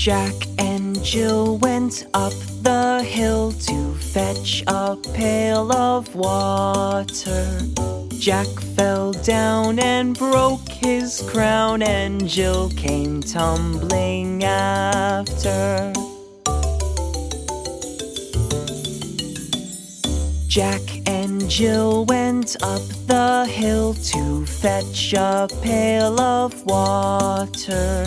Jack and Jill went up the hill to fetch a pail of water. Jack fell down and broke his crown, and Jill came tumbling after. Jack and Jill went up the hill to fetch a pail of water.